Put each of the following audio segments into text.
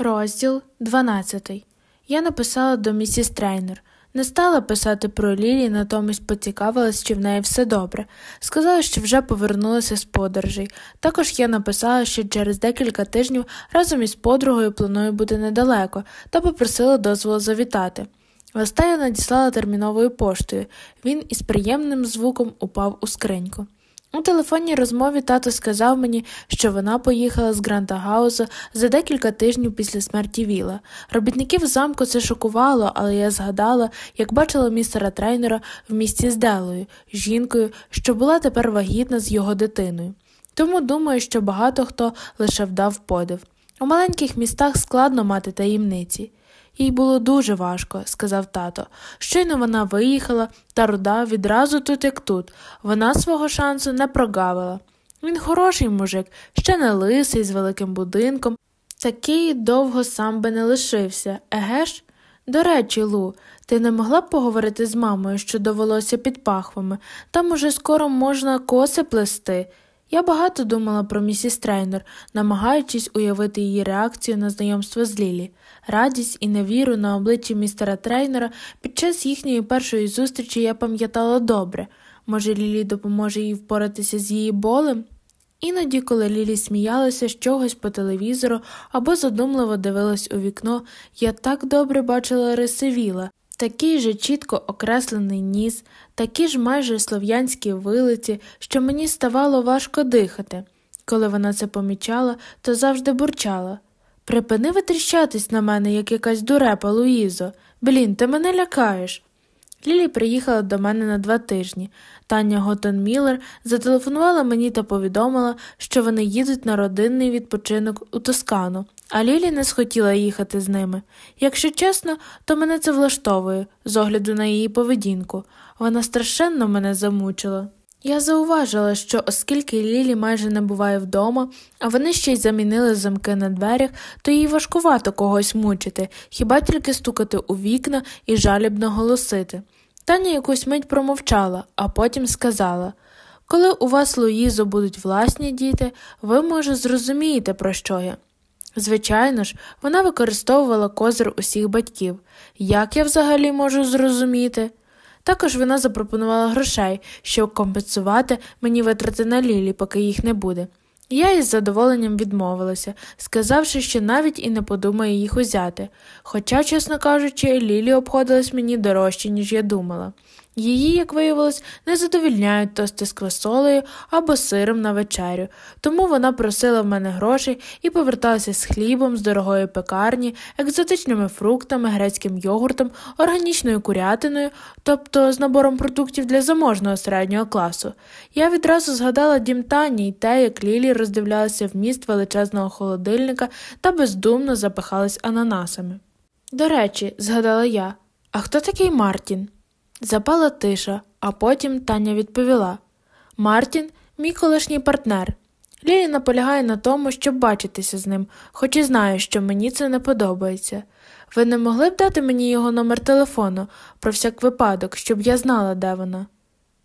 Розділ 12. Я написала до місіс Трейнер. Не стала писати про Лілі, натомість поцікавилась, чи в неї все добре. Сказала, що вже повернулася з подорожей. Також я написала, що через декілька тижнів разом із подругою планую бути недалеко, та попросила дозволу завітати. Листа я надіслала терміновою поштою. Він із приємним звуком упав у скриньку. У телефонній розмові тато сказав мені, що вона поїхала з Гранта Гауза за декілька тижнів після смерті Віла. Робітників замку це шокувало, але я згадала, як бачила містера трейнера в місті з Делою, жінкою, що була тепер вагітна з його дитиною. Тому думаю, що багато хто лише вдав подив. У маленьких містах складно мати таємниці. Їй було дуже важко, сказав тато. Щойно вона виїхала, та руда відразу тут, як тут. Вона свого шансу не прогавила. Він хороший мужик, ще не лисий, з великим будинком. Такий довго сам би не лишився, еге ж? До речі, Лу, ти не могла б поговорити з мамою, що довелося під пахвами, там уже скоро можна коси плести. Я багато думала про місіс Трейнер, намагаючись уявити її реакцію на знайомство з Лілі. Радість і невіру на обличчі містера трейнера під час їхньої першої зустрічі я пам'ятала добре. Може, Лілі допоможе їй впоратися з її болем? Іноді, коли Лілі сміялася з чогось по телевізору або задумливо дивилась у вікно, я так добре бачила риси Віла, такий же чітко окреслений ніс, такі ж майже слов'янські вилиці, що мені ставало важко дихати. Коли вона це помічала, то завжди бурчала. Припини витріщатись на мене, як якась дурепа, Луїзо. Блін, ти мене лякаєш. Лілі приїхала до мене на два тижні. Таня Готон Міллер зателефонувала мені та повідомила, що вони їдуть на родинний відпочинок у Тоскану, а Лілі не схотіла їхати з ними. Якщо чесно, то мене це влаштовує, з огляду на її поведінку. Вона страшенно мене замучила. Я зауважила, що оскільки Лілі майже не буває вдома, а вони ще й замінили замки на дверях, то їй важкувато когось мучити, хіба тільки стукати у вікна і жалібно голосити. Таня якусь мить промовчала, а потім сказала Коли у вас, Луїзо, будуть власні діти, ви, може, зрозумієте, про що я. Звичайно ж, вона використовувала козир усіх батьків. Як я взагалі можу зрозуміти? Також вона запропонувала грошей, щоб компенсувати мені витрати на лілі, поки їх не буде. Я із задоволенням відмовилася, сказавши, що навіть і не подумаю їх узяти, хоча, чесно кажучи, Лілі обходилась мені дорожче, ніж я думала. Її, як виявилось, не задовільняють тости з квасолею або сиром на вечерю, тому вона просила в мене грошей і поверталася з хлібом, з дорогої пекарні, екзотичними фруктами, грецьким йогуртом, органічною курятиною, тобто з набором продуктів для заможного середнього класу. Я відразу згадала дім Тані й те, як Лілі роздивлялася вміст величезного холодильника та бездумно запихалась ананасами. До речі, згадала я, а хто такий Мартін? Запала тиша, а потім Таня відповіла Мартін, мій колишній партнер. Лілі наполягає на тому, щоб бачитися з ним, хоч і знаю, що мені це не подобається. Ви не могли б дати мені його номер телефону про всяк випадок, щоб я знала, де вона?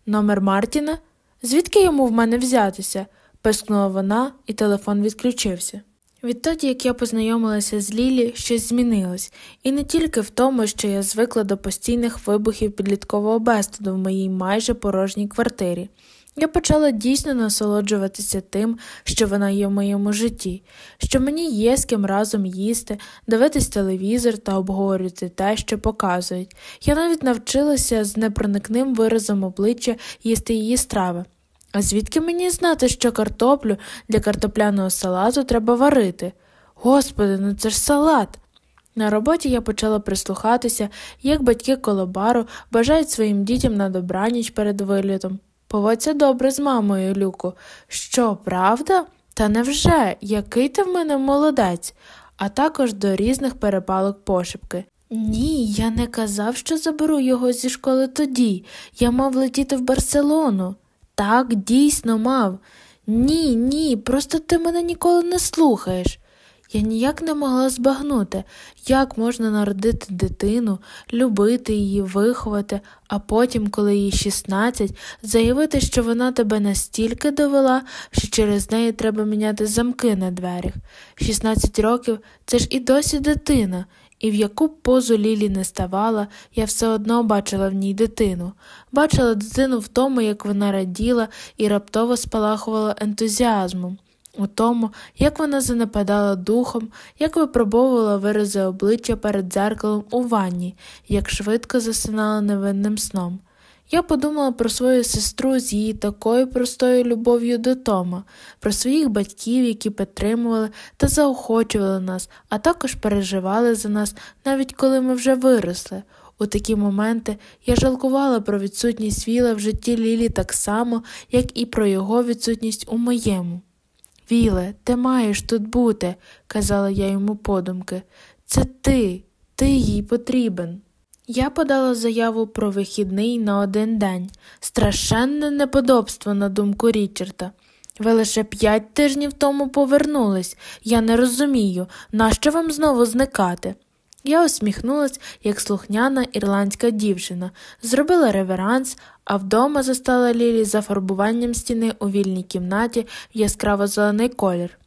Номер Мартіна? Звідки йому в мене взятися? пискнула вона, і телефон відключився. Відтоді, як я познайомилася з Лілі, щось змінилось, і не тільки в тому, що я звикла до постійних вибухів підліткового безстуду в моїй майже порожній квартирі. Я почала дійсно насолоджуватися тим, що вона є в моєму житті, що мені є з ким разом їсти, дивитись телевізор та обговорювати те, що показують. Я навіть навчилася з непроникним виразом обличчя їсти її страви. А звідки мені знати, що картоплю для картопляного салату треба варити? Господи, ну це ж салат. На роботі я почала прислухатися, як батьки колобару бажають своїм дітям на добраніч перед вилітом. Поводься добре з мамою, Люку. Що, правда? Та невже, який ти в мене молодець, а також до різних перепалок пошепки. Ні, я не казав, що заберу його зі школи тоді. Я мав летіти в Барселону. Так, дійсно мав. Ні, ні, просто ти мене ніколи не слухаєш. Я ніяк не могла збагнути, як можна народити дитину, любити її, виховати, а потім, коли їй 16, заявити, що вона тебе настільки довела, що через неї треба міняти замки на дверях. 16 років це ж і досі дитина. І в яку б позу Лілі не ставала, я все одно бачила в ній дитину, бачила дитину в тому, як вона раділа і раптово спалахувала ентузіазмом, у тому, як вона занепадала духом, як випробовувала вирази обличчя перед дзеркалом у ванні, як швидко засинала невинним сном. Я подумала про свою сестру з її такою простою любов'ю до Тома, про своїх батьків, які підтримували та заохочували нас, а також переживали за нас, навіть коли ми вже виросли. У такі моменти я жалкувала про відсутність Віла в житті Лілі так само, як і про його відсутність у моєму. Віле, ти маєш тут бути, казала я йому подумки. Це ти, ти їй потрібен. Я подала заяву про вихідний на один день, страшенне неподобство на думку Річарда. Ви лише п'ять тижнів тому повернулись. Я не розумію, нащо вам знову зникати? Я усміхнулась, як слухняна ірландська дівчина, зробила реверанс, а вдома застала Лілі за фарбуванням стіни у вільній кімнаті в яскраво зелений колір.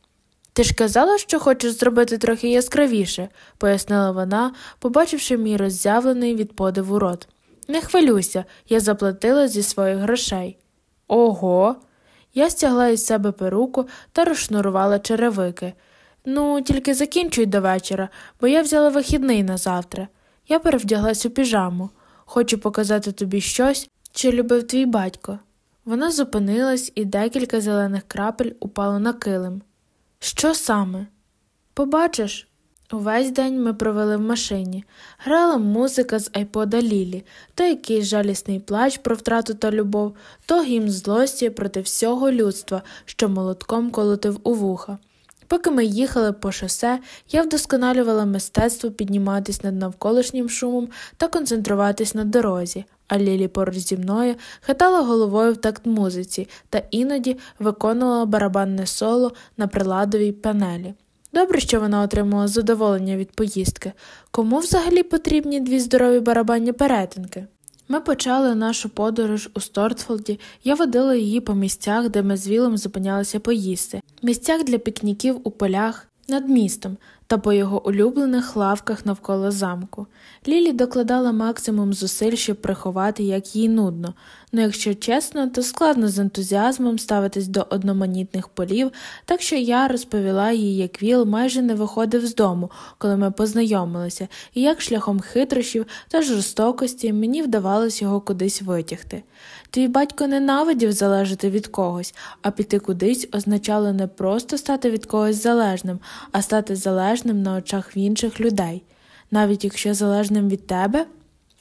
Ти ж казала, що хочеш зробити трохи яскравіше, пояснила вона, побачивши мій роззявлений від подиву рот. Не хвилюйся, я заплатила зі своїх грошей. Ого. Я стягла із себе перуку та розшнурувала черевики. Ну, тільки закінчуй до вечора, бо я взяла вихідний на завтра. Я перевдяглась у піжаму. Хочу показати тобі щось, що любив твій батько. Вона зупинилась, і декілька зелених крапель упало на килим. Що саме? Побачиш? Увесь день ми провели в машині. Грала музика з айпода Лілі, то якийсь жалісний плач про втрату та любов, то гімн злості проти всього людства, що молотком колотив у вуха. Поки ми їхали по шосе, я вдосконалювала мистецтво підніматись над навколишнім шумом та концентруватись на дорозі, а Лілі поруч зі мною хитала головою в такт музиці та іноді виконувала барабанне соло на приладовій панелі. Добре, що вона отримала задоволення від поїздки. Кому взагалі потрібні дві здорові барабанні перетинки? Ми почали нашу подорож у Стортфолді, я водила її по місцях, де ми з Вілом зупинялися поїсти, місцях для пікніків у полях, над містом та по його улюблених лавках навколо замку. Лілі докладала максимум зусиль, щоб приховати, як їй нудно, ну якщо чесно, то складно з ентузіазмом ставитись до одноманітних полів, так що я розповіла їй, як Віл майже не виходив з дому, коли ми познайомилися, і як шляхом хитрощів та жорстокості мені вдавалось його кудись витягти. Твій батько ненавидів залежати від когось, а піти кудись означало не просто стати від когось залежним, а стати залежним на очах в інших людей, навіть якщо залежним від тебе,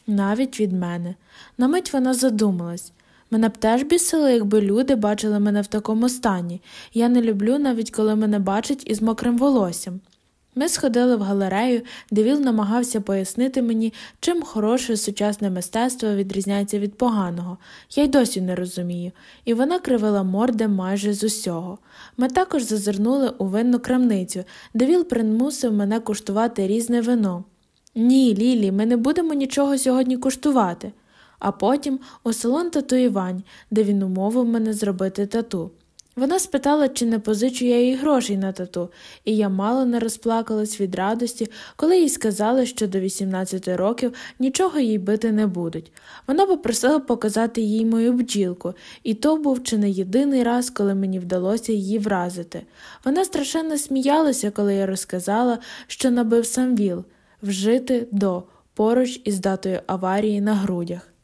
навіть від мене. На мить вона задумалась. Мене б теж бісило, якби люди бачили мене в такому стані. Я не люблю, навіть коли мене бачать із мокрим волоссям. Ми сходили в галерею, де Віл намагався пояснити мені, чим хороше сучасне мистецтво відрізняється від поганого, я й досі не розумію, і вона кривила морде майже з усього. Ми також зазирнули у винну крамницю, де Віл примусив мене куштувати різне вино. Ні, Лілі, ми не будемо нічого сьогодні куштувати. А потім у салон татуювань, де він умовив мене зробити тату. Вона спитала, чи не позичу я їй грошей на тату, і я мало не розплакалась від радості, коли їй сказали, що до 18 років нічого їй бити не будуть. Вона попросила показати їй мою бджілку, і то був чи не єдиний раз, коли мені вдалося її вразити. Вона страшенно сміялася, коли я розказала, що набив сам віл вжити до поруч із датою аварії на грудях.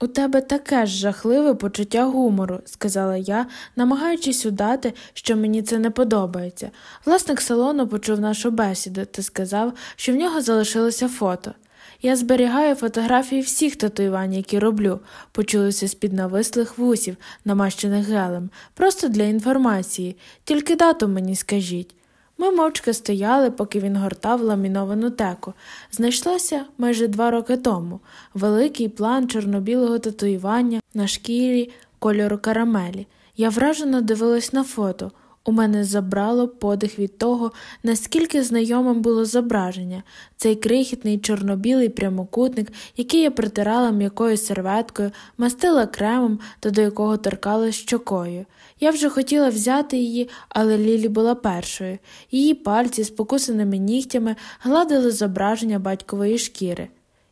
У тебе таке ж жахливе почуття гумору, сказала я, намагаючись удати, що мені це не подобається. Власник салону почув нашу бесіду та сказав, що в нього залишилося фото. Я зберігаю фотографії всіх татуювань, які роблю, почулося з під навислих вусів, намащених гелем, просто для інформації, тільки дату мені скажіть. Ми мовчки стояли, поки він гортав ламіновану теку. Знайшлося майже два роки тому великий план чорно-білого татуювання на шкірі кольору карамелі. Я вражено дивилась на фото. У мене забрало подих від того, наскільки знайомим було зображення, цей крихітний чорнобілий прямокутник, який я притирала м'якою серветкою, мастила кремом та до якого торкалась щокою. Я вже хотіла взяти її, але Лілі була першою. Її пальці з покусаними нігтями гладили зображення батькової шкіри.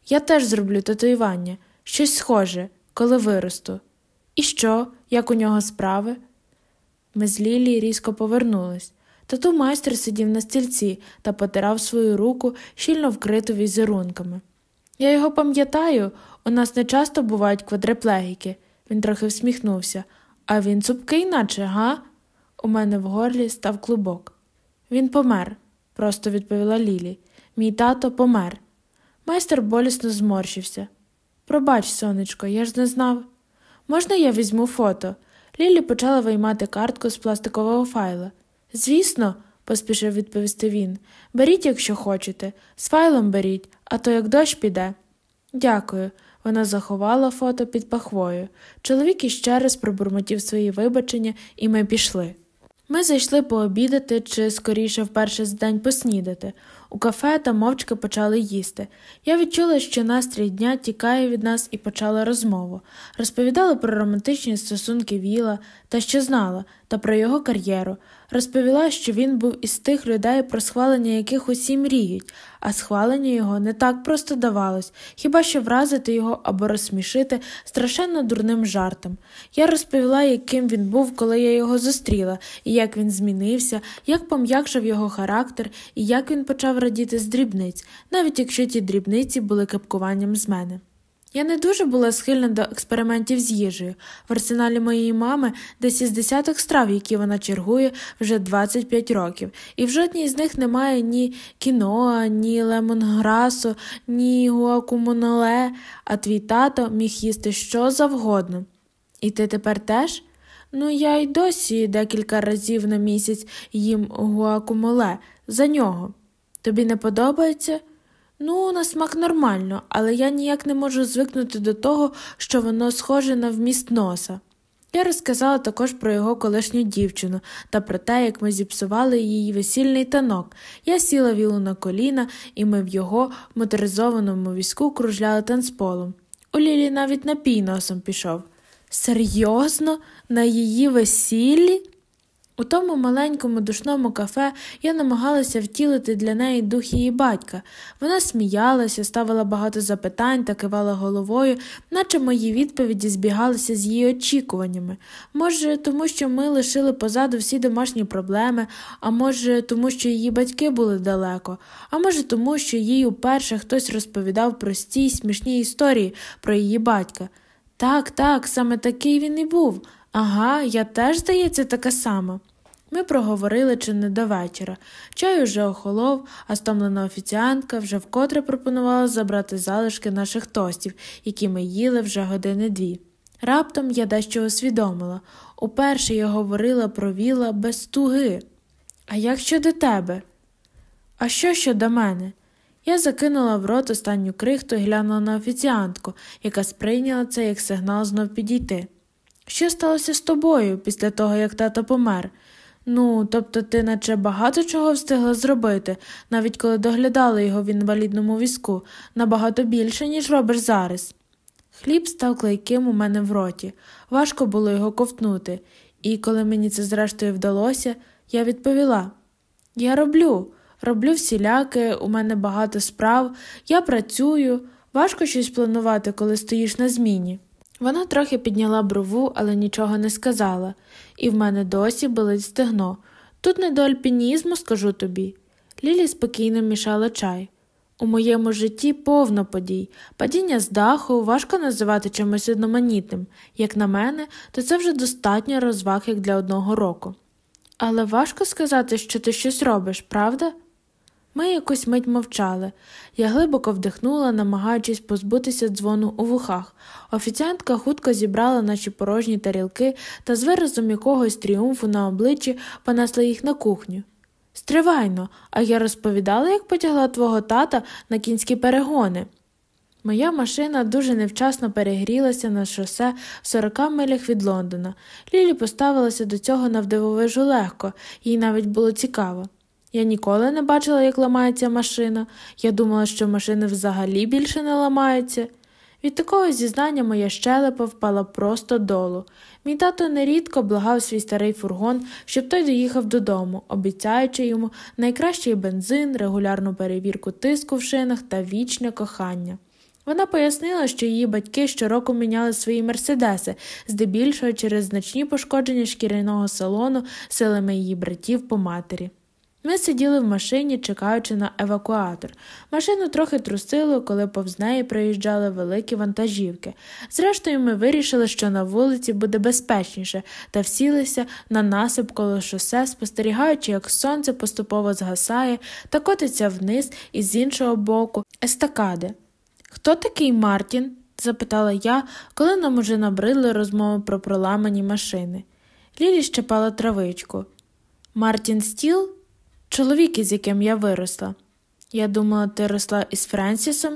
Я теж зроблю татуювання, щось схоже, коли виросту. І що, як у нього справи? Ми з Лілі різко повернулись. Тату майстер сидів на стільці та потирав свою руку, щільно вкриту візерунками. Я його пам'ятаю, у нас не часто бувають квадриплегіки. Він трохи всміхнувся. А він цупкий, наче, га? У мене в горлі став клубок. Він помер, просто відповіла Лілі. Мій тато помер. Майстер болісно зморщився. Пробач, сонечко, я ж не знав. Можна я візьму фото? Лілі почала виймати картку з пластикового файла. Звісно, поспішив відповісти він. Беріть, якщо хочете, з файлом беріть, а то як дощ піде. Дякую. Вона заховала фото під пахвою. Чоловік іще раз пробурмотів свої вибачення, і ми пішли. Ми зайшли пообідати чи, скоріше, вперше за день поснідати. У кафе та мовчки почали їсти. Я відчула, що настрій дня тікає від нас і почала розмову. Розповідала про романтичні стосунки Віла та що знала, та про його кар'єру. Розповіла, що він був із тих людей, про схвалення яких усі мріють, а схвалення його не так просто давалось, хіба що вразити його або розсмішити страшенно дурним жартом. Я розповіла, яким він був, коли я його зустріла, і як він змінився, як пом'якшав його характер, і як він почав радіти з дрібниць, навіть якщо ті дрібниці були кепкуванням з мене. Я не дуже була схильна до експериментів з їжею. В арсеналі моєї мами десь із десяток страв, які вона чергує вже 25 років, і в жодній з них немає ні кіноа, ні лемонграсу, ні гуакумоноле, а твій тато міг їсти що завгодно. І ти тепер теж? Ну, я й досі декілька разів на місяць їм гуакумоле за нього. Тобі не подобається? Ну, на смак нормально, але я ніяк не можу звикнути до того, що воно схоже на вміст носа. Я розказала також про його колишню дівчину та про те, як ми зіпсували її весільний танок. Я сіла вілу на коліна, і ми в його моторизованому візку кружляли танцполом. У Лілі навіть напій носом пішов. Серйозно, на її весіллі? У тому маленькому душному кафе я намагалася втілити для неї дух її батька. Вона сміялася, ставила багато запитань та кивала головою, наче мої відповіді збігалися з її очікуваннями. Може, тому що ми лишили позаду всі домашні проблеми, а може, тому що її батьки були далеко, а може, тому що їй уперше хтось розповідав прості й смішні історії про її батька. Так, так, саме такий він і був. Ага, я теж, здається, така сама. Ми проговорили чи не до вечора. Чай уже охолов, а стомлена офіціантка вже вкотре пропонувала забрати залишки наших тостів, які ми їли вже години дві. Раптом я дещо усвідомила. Уперше я говорила про віла без туги. А як щодо тебе? А що щодо мене? Я закинула в рот останню крихту і глянула на офіціантку, яка сприйняла це як сигнал знов підійти. Що сталося з тобою після того, як тато помер? Ну, тобто ти наче багато чого встигла зробити, навіть коли доглядала його в інвалідному візку, набагато більше, ніж робиш зараз. Хліб став клейким у мене в роті, важко було його ковтнути, і коли мені це зрештою вдалося, я відповіла Я роблю, роблю всіляке, у мене багато справ, я працюю, важко щось планувати, коли стоїш на зміні. Вона трохи підняла брову, але нічого не сказала, і в мене досі болить стегно. Тут не до альпінізму, скажу тобі. Лілі спокійно мішала чай. У моєму житті повно подій, падіння з даху важко називати чимось одноманітним. Як на мене, то це вже достатньо розваг як для одного року. Але важко сказати, що ти щось робиш, правда? Ми якусь мить мовчали. Я глибоко вдихнула, намагаючись позбутися дзвону у вухах. Офіціантка хутко зібрала наші порожні тарілки та з виразом якогось тріумфу на обличчі понесла їх на кухню. Стривайно, а я розповідала, як потягла твого тата на кінські перегони. Моя машина дуже невчасно перегрілася на шосе в 40 милях від Лондона. Лілі поставилася до цього навдивовижу легко, їй навіть було цікаво. Я ніколи не бачила, як ламається машина. Я думала, що машини взагалі більше не ламаються. Від такого зізнання моя щелепа впала просто долу. Мій тато нерідко благав свій старий фургон, щоб той доїхав додому, обіцяючи йому найкращий бензин, регулярну перевірку тиску в шинах та вічне кохання. Вона пояснила, що її батьки щороку міняли свої мерседеси, здебільшого через значні пошкодження шкіряного салону силами її братів по матері. Ми сиділи в машині, чекаючи на евакуатор. Машину трохи трусило, коли повз неї проїжджали великі вантажівки. Зрештою, ми вирішили, що на вулиці буде безпечніше, та всілися на насип коло шосе, спостерігаючи, як сонце поступово згасає та котиться вниз і з іншого боку естакади. Хто такий Мартін? запитала я, коли нам уже набридли розмови про проламані машини. Лілі щепала травичку. Мартін Стіл? Чоловік, із яким я виросла. Я думала, ти росла із Френсісом?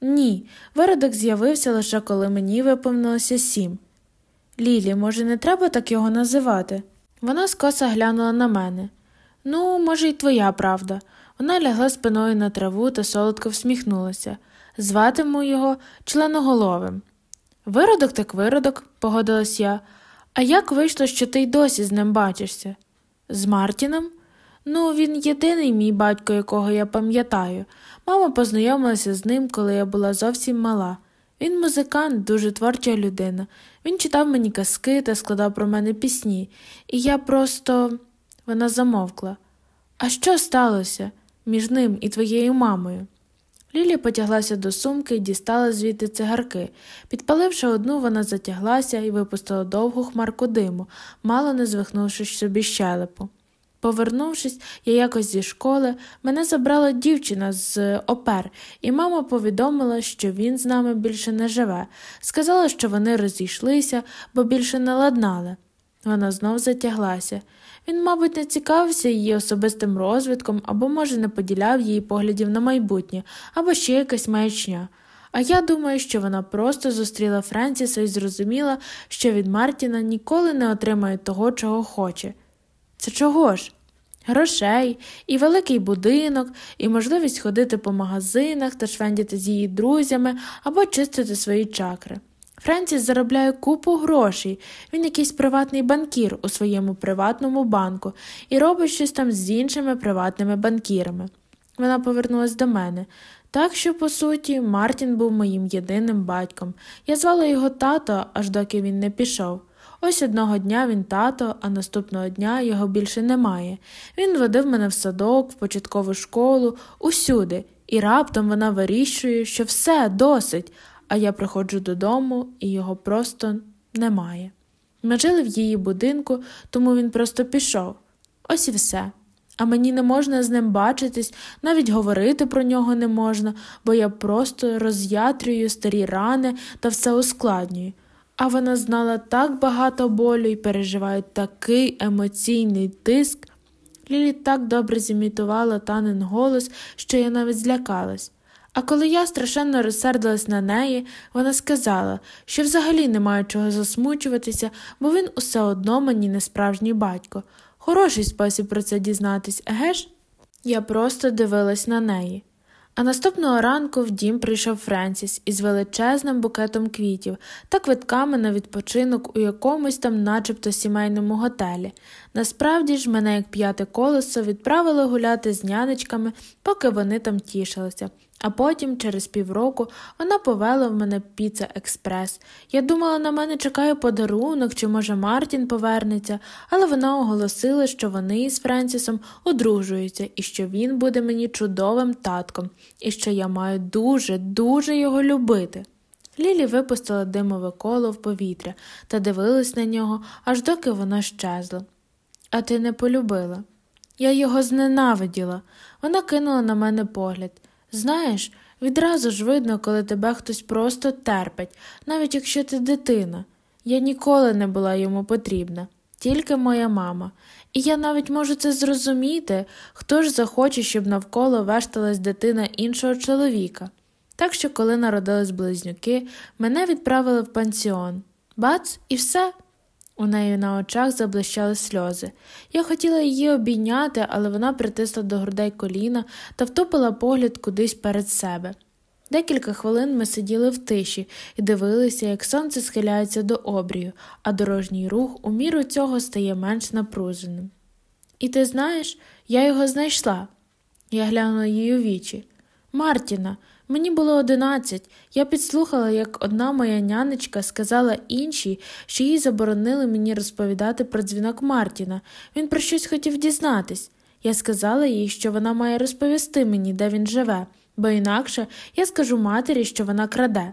Ні, виродок з'явився лише коли мені виповнилося сім. Лілі, може, не треба так його називати? Вона скоса глянула на мене. Ну, може, й твоя правда. Вона лягла спиною на траву та солодко всміхнулася. Зватиму його членоголовим. Виродок так виродок, погодилась я. А як вийшло, що ти й досі з ним бачишся? З Мартіном? Ну, він єдиний мій батько, якого я пам'ятаю. Мама познайомилася з ним, коли я була зовсім мала. Він музикант, дуже творча людина. Він читав мені казки та складав про мене пісні, і я просто. Вона замовкла. А що сталося між ним і твоєю мамою? Лілі потяглася до сумки і дістала звідти цигарки. Підпаливши одну, вона затяглася і випустила довгу хмарку диму, мало не звихнувши собі щелепу. Повернувшись, я якось зі школи, мене забрала дівчина з опер, і мама повідомила, що він з нами більше не живе. Сказала, що вони розійшлися, бо більше не ладнали. Вона знов затяглася. Він, мабуть, не цікавився її особистим розвитком або, може, не поділяв її поглядів на майбутнє, або ще якась маячня. А я думаю, що вона просто зустріла Френсіса і зрозуміла, що від Мартіна ніколи не отримає того, чого хоче. Це чого ж? Грошей, і великий будинок, і можливість ходити по магазинах та швендіти з її друзями або чистити свої чакри. Френсіс заробляє купу грошей, він якийсь приватний банкір у своєму приватному банку і робить щось там з іншими приватними банкірами. Вона повернулася до мене. Так що, по суті, Мартін був моїм єдиним батьком. Я звала його тато, аж доки він не пішов. Ось одного дня він тато, а наступного дня його більше немає. Він водив мене в садок, в початкову школу, усюди, і раптом вона вирішує, що все досить, а я приходжу додому, і його просто немає. Ми жили в її будинку, тому він просто пішов. Ось і все. А мені не можна з ним бачитись, навіть говорити про нього не можна, бо я просто роз'ятрюю старі рани та все ускладнюю. А вона знала так багато болю і переживає такий емоційний тиск. Лілі так добре зімітувала танин голос, що я навіть злякалась. А коли я страшенно розсердилась на неї, вона сказала, що взагалі немає чого засмучуватися, бо він усе одно мені не справжній батько. Хороший спосіб про це дізнатись, еге ж? Я просто дивилась на неї. А наступного ранку в дім прийшов Френсіс із величезним букетом квітів та квитками на відпочинок у якомусь там, начебто, сімейному готелі. Насправді ж, мене, як п'яте колесо, відправили гуляти з нянечками, поки вони там тішилися. А потім, через півроку, вона повела в мене піца експрес. Я думала, на мене чекає подарунок, чи, може, Мартін повернеться, але вона оголосила, що вони із Френсісом одружуються і що він буде мені чудовим татком, і що я маю дуже, дуже його любити. Лілі випустила димове коло в повітря та дивилась на нього, аж доки воно щезло. А ти не полюбила. Я його зненавиділа. Вона кинула на мене погляд. Знаєш, відразу ж видно, коли тебе хтось просто терпить, навіть якщо ти дитина. Я ніколи не була йому потрібна, тільки моя мама, і я навіть можу це зрозуміти, хто ж захоче, щоб навколо вешталась дитина іншого чоловіка. Так що, коли народились близнюки, мене відправили в пансіон. Бац, і все. У неї на очах заблищали сльози. Я хотіла її обійняти, але вона притисла до грудей коліна та втопила погляд кудись перед себе. Декілька хвилин ми сиділи в тиші і дивилися, як сонце схиляється до обрію, а дорожній рух у міру цього стає менш напруженим. І ти знаєш, я його знайшла. Я глянула їй у вічі. Мартіна, мені було одинадцять. Я підслухала, як одна моя нянечка сказала іншій, що їй заборонили мені розповідати про дзвінок Мартіна. Він про щось хотів дізнатись. Я сказала їй, що вона має розповісти мені, де він живе, бо інакше я скажу матері, що вона краде.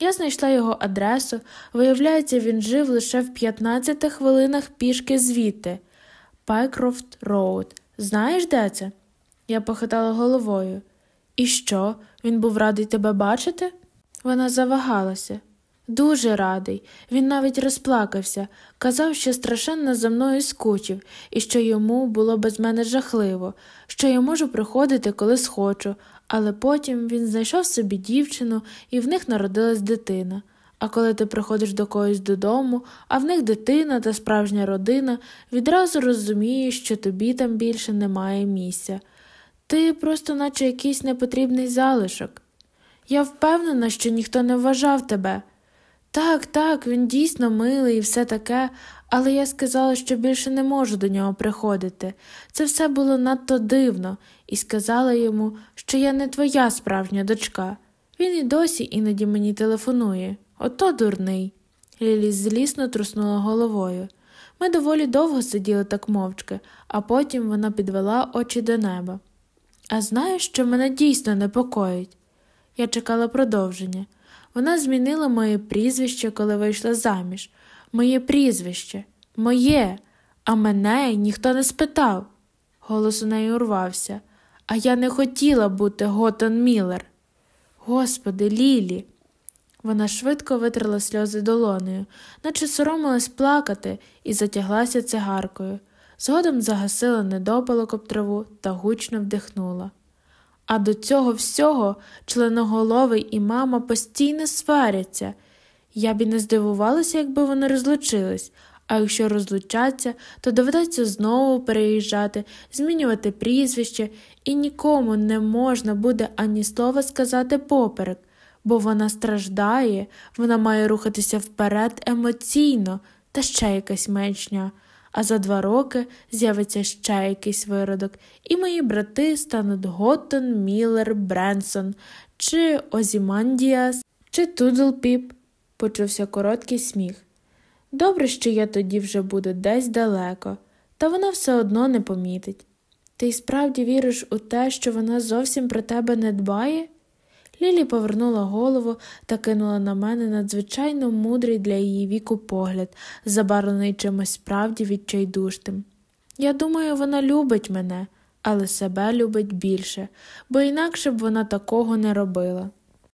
Я знайшла його адресу, виявляється, він жив лише в 15 хвилинах пішки звідти. Пайкрофт Роуд. Знаєш, де це? Я похитала головою. І що? Він був радий тебе бачити? Вона завагалася. Дуже радий. Він навіть розплакався, казав, що страшенно за мною скучив, і що йому було без мене жахливо, що я можу приходити, коли схочу, але потім він знайшов собі дівчину, і в них народилась дитина. А коли ти приходиш до когось додому, а в них дитина та справжня родина, відразу розумієш, що тобі там більше немає місця. Ти просто, наче якийсь непотрібний залишок. Я впевнена, що ніхто не вважав тебе. Так, так, він дійсно милий і все таке, але я сказала, що більше не можу до нього приходити. Це все було надто дивно, і сказала йому, що я не твоя справжня дочка. Він і досі іноді мені телефонує. Ото дурний. Лілі злісно труснула головою. Ми доволі довго сиділи так мовчки, а потім вона підвела очі до неба. А знаєш, що мене дійсно непокоїть? Я чекала продовження. Вона змінила моє прізвище, коли вийшла заміж. Моє прізвище, моє, а мене ніхто не спитав. Голос у неї урвався. А я не хотіла бути Готон Міллер. Господи, Лілі. Вона швидко витрила сльози долонею, наче соромилась плакати і затяглася цигаркою. Згодом загасила недопалок об траву та гучно вдихнула. А до цього всього членоголовий і мама постійно сваряться. Я б і не здивувалася, якби вони розлучились, а якщо розлучаться, то доведеться знову переїжджати, змінювати прізвище, і нікому не можна буде ані слова сказати поперек, бо вона страждає, вона має рухатися вперед емоційно та ще якась меншня а за два роки з'явиться ще якийсь виродок, і мої брати стануть Готтон, Міллер, Бренсон, чи Озімандіас, чи Тудлпіп, почувся короткий сміх. Добре, що я тоді вже буду десь далеко, та вона все одно не помітить. Ти й справді віриш у те, що вона зовсім про тебе не дбає? Лілі повернула голову та кинула на мене надзвичайно мудрий для її віку погляд, забарвлений чимось справді відчайдушним. Я думаю, вона любить мене, але себе любить більше, бо інакше б вона такого не робила.